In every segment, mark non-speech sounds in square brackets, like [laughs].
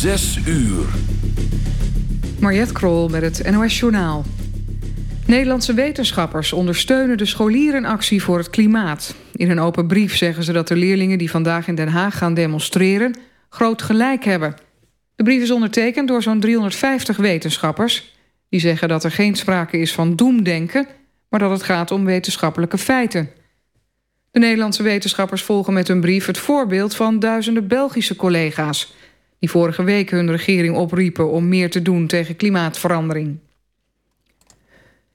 Zes uur. Mariette Krol met het NOS Journaal. Nederlandse wetenschappers ondersteunen de scholierenactie voor het klimaat. In een open brief zeggen ze dat de leerlingen die vandaag in Den Haag gaan demonstreren... groot gelijk hebben. De brief is ondertekend door zo'n 350 wetenschappers... die zeggen dat er geen sprake is van doemdenken... maar dat het gaat om wetenschappelijke feiten. De Nederlandse wetenschappers volgen met hun brief het voorbeeld van duizenden Belgische collega's die vorige week hun regering opriepen om meer te doen tegen klimaatverandering.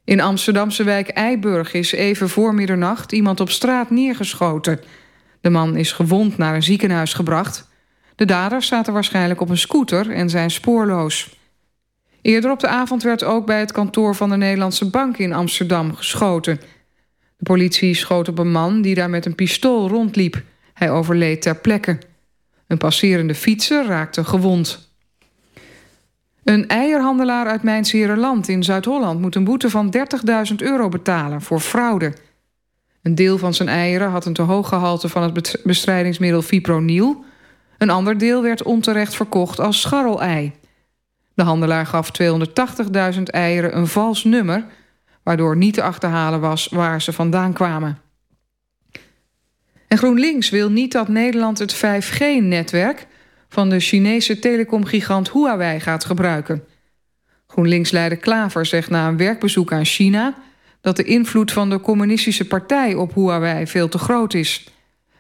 In Amsterdamse wijk Eiburg is even voor middernacht iemand op straat neergeschoten. De man is gewond naar een ziekenhuis gebracht. De daders zaten waarschijnlijk op een scooter en zijn spoorloos. Eerder op de avond werd ook bij het kantoor van de Nederlandse Bank in Amsterdam geschoten. De politie schoot op een man die daar met een pistool rondliep. Hij overleed ter plekke. Een passerende fietser raakte gewond. Een eierhandelaar uit Mijnsherenland in Zuid-Holland... moet een boete van 30.000 euro betalen voor fraude. Een deel van zijn eieren had een te hoog gehalte... van het bestrijdingsmiddel fipronil. Een ander deel werd onterecht verkocht als scharrelei. De handelaar gaf 280.000 eieren een vals nummer... waardoor niet te achterhalen was waar ze vandaan kwamen. En GroenLinks wil niet dat Nederland het 5G-netwerk... van de Chinese telecomgigant Huawei gaat gebruiken. GroenLinks-leider Klaver zegt na een werkbezoek aan China... dat de invloed van de communistische partij op Huawei veel te groot is.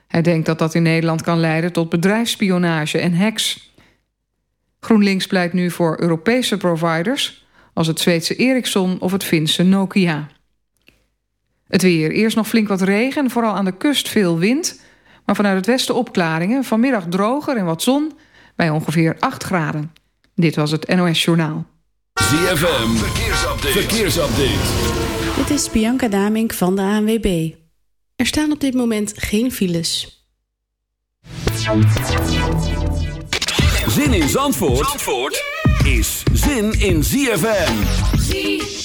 Hij denkt dat dat in Nederland kan leiden tot bedrijfsspionage en hacks. GroenLinks pleit nu voor Europese providers... als het Zweedse Ericsson of het Finse Nokia. Het weer. Eerst nog flink wat regen, vooral aan de kust veel wind. Maar vanuit het westen opklaringen. Vanmiddag droger en wat zon bij ongeveer 8 graden. Dit was het NOS Journaal. ZFM, verkeersupdate. verkeersupdate. Dit is Bianca Damink van de ANWB. Er staan op dit moment geen files. Zin in Zandvoort, Zandvoort is zin in ZFM. ZFM.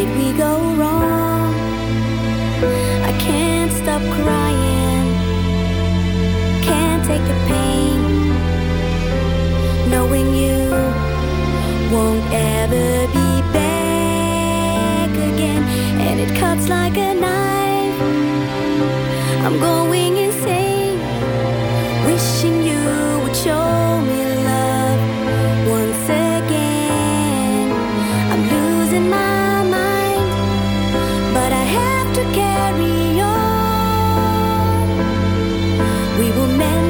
did we go wrong? I can't stop crying, can't take the pain. Knowing you won't ever be back again, and it cuts like a knife. I'm going.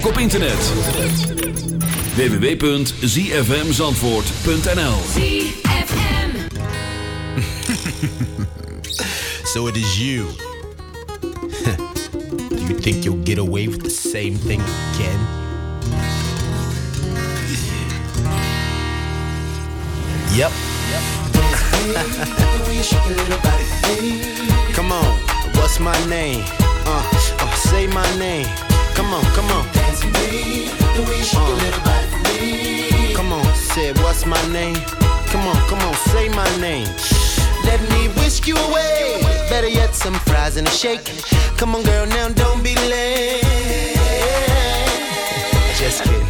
Ook op internet. www.zfmzandvoort.nl [laughs] So it is you. [laughs] Do you think you'll get away with the same thing again? Yep. [laughs] come on, what's my name? Uh, uh, say my name. Come on, come on. Come on, say what's my name? Come on, come on, say my name. Let me whisk you away. Better yet, some fries and a shake. Come on, girl, now don't be late. Just kidding.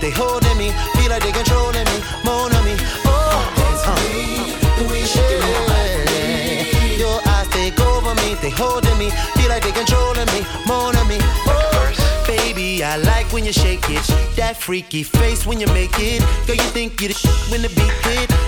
They holding me, feel like they controlling me, more on me. Oh, yeah. Your eyes take over me, they holding me, feel like they controlling me, more on me. Oh, baby, I like when you shake it, that freaky face when you make it. Girl, you think you the sh- when the beat hit.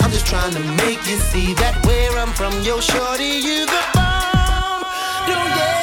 I'm just trying to make you see that where I'm from, yo, shorty, you the bomb. Don't get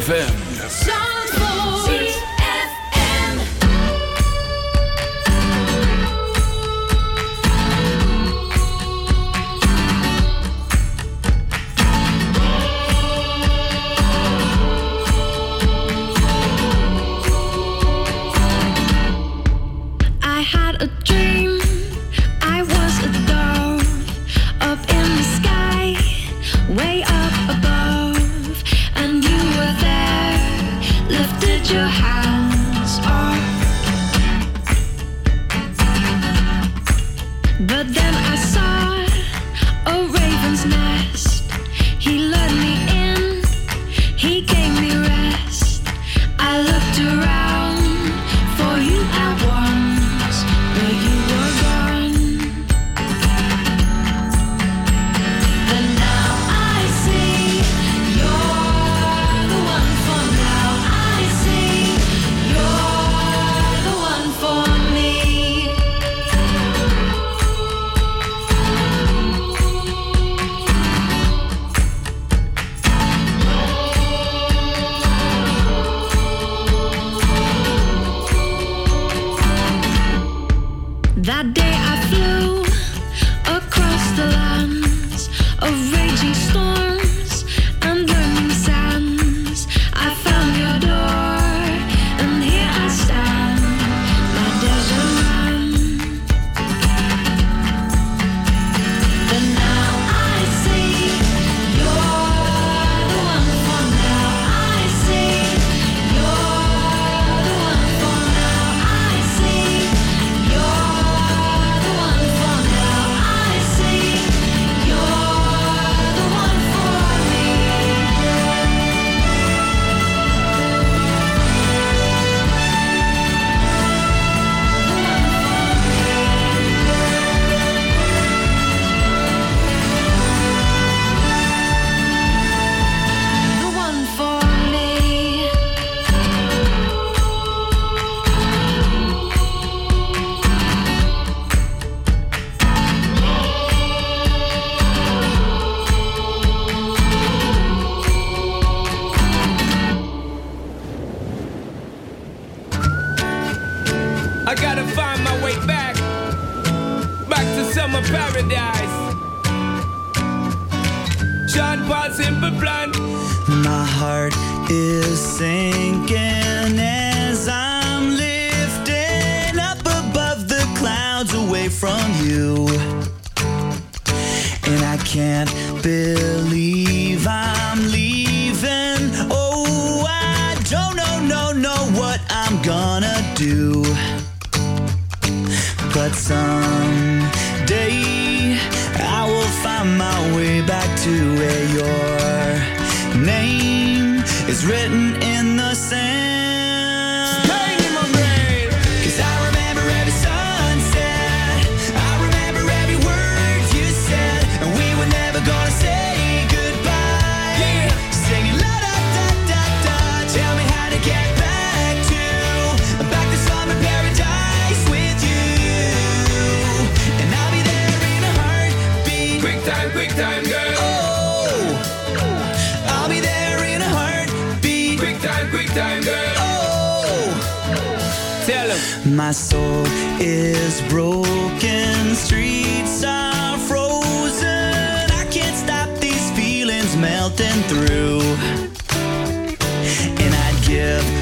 ZFM. time, girl. Oh, tell him. My soul is broken, streets are frozen. I can't stop these feelings melting through, and I'd give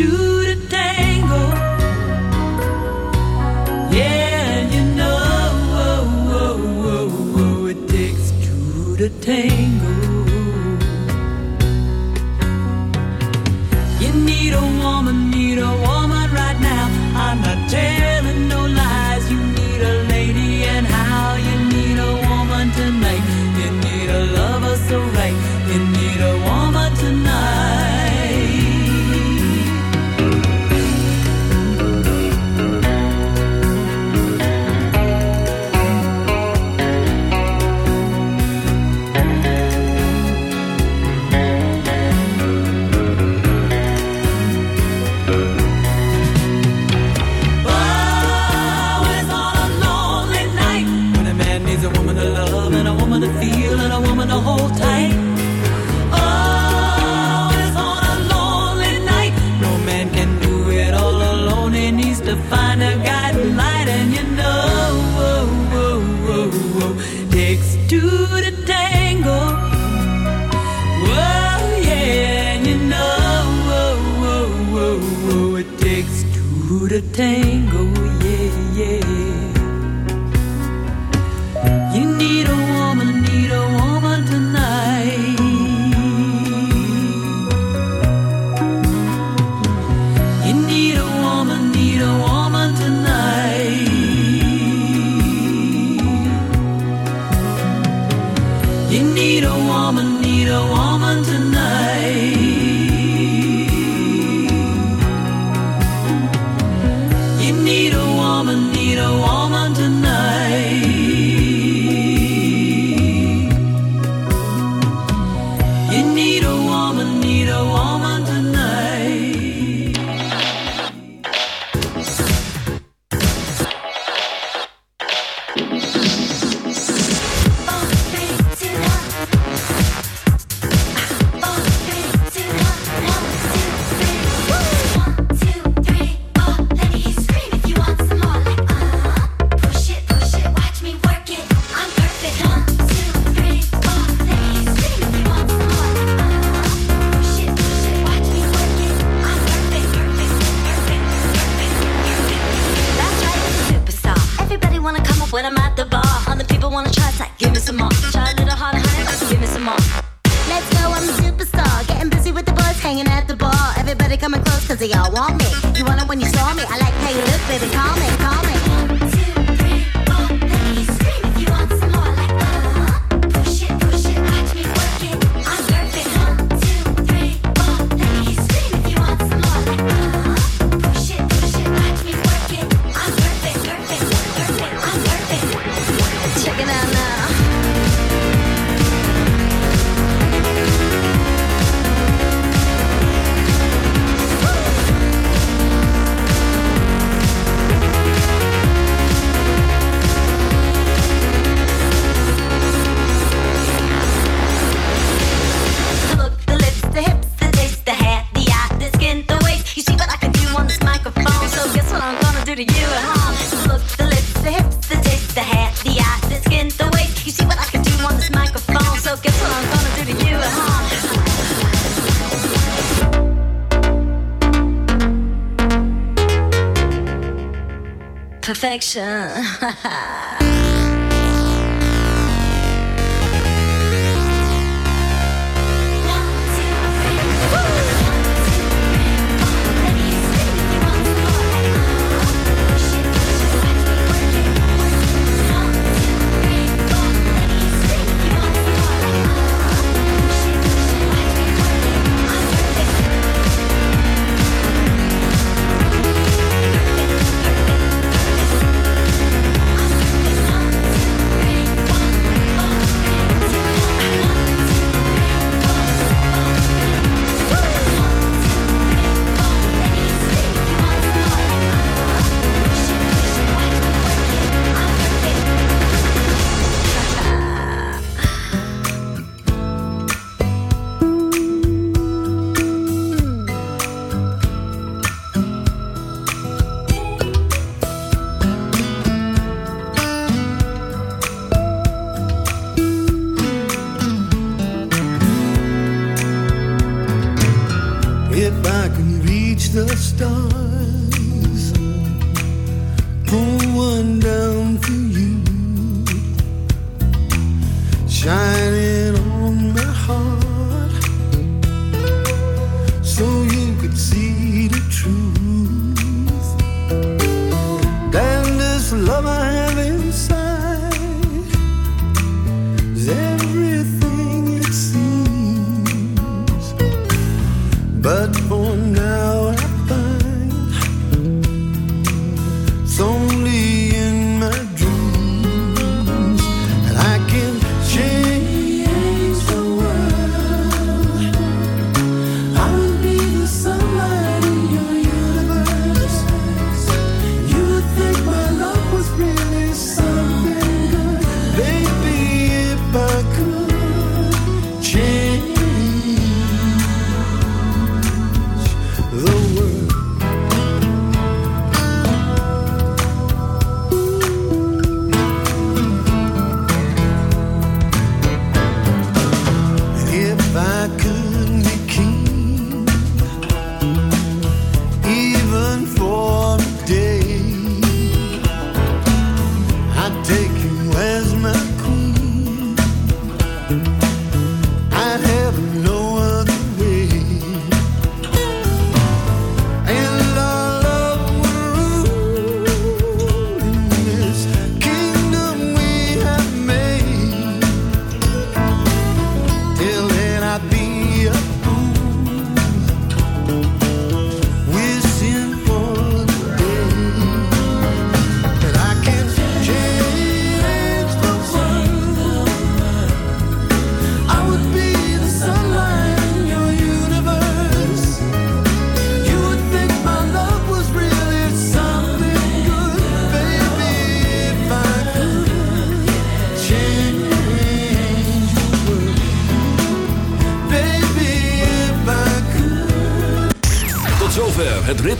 do Perfection. [laughs]